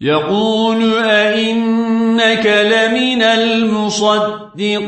يقول أئنك لمن المصدقين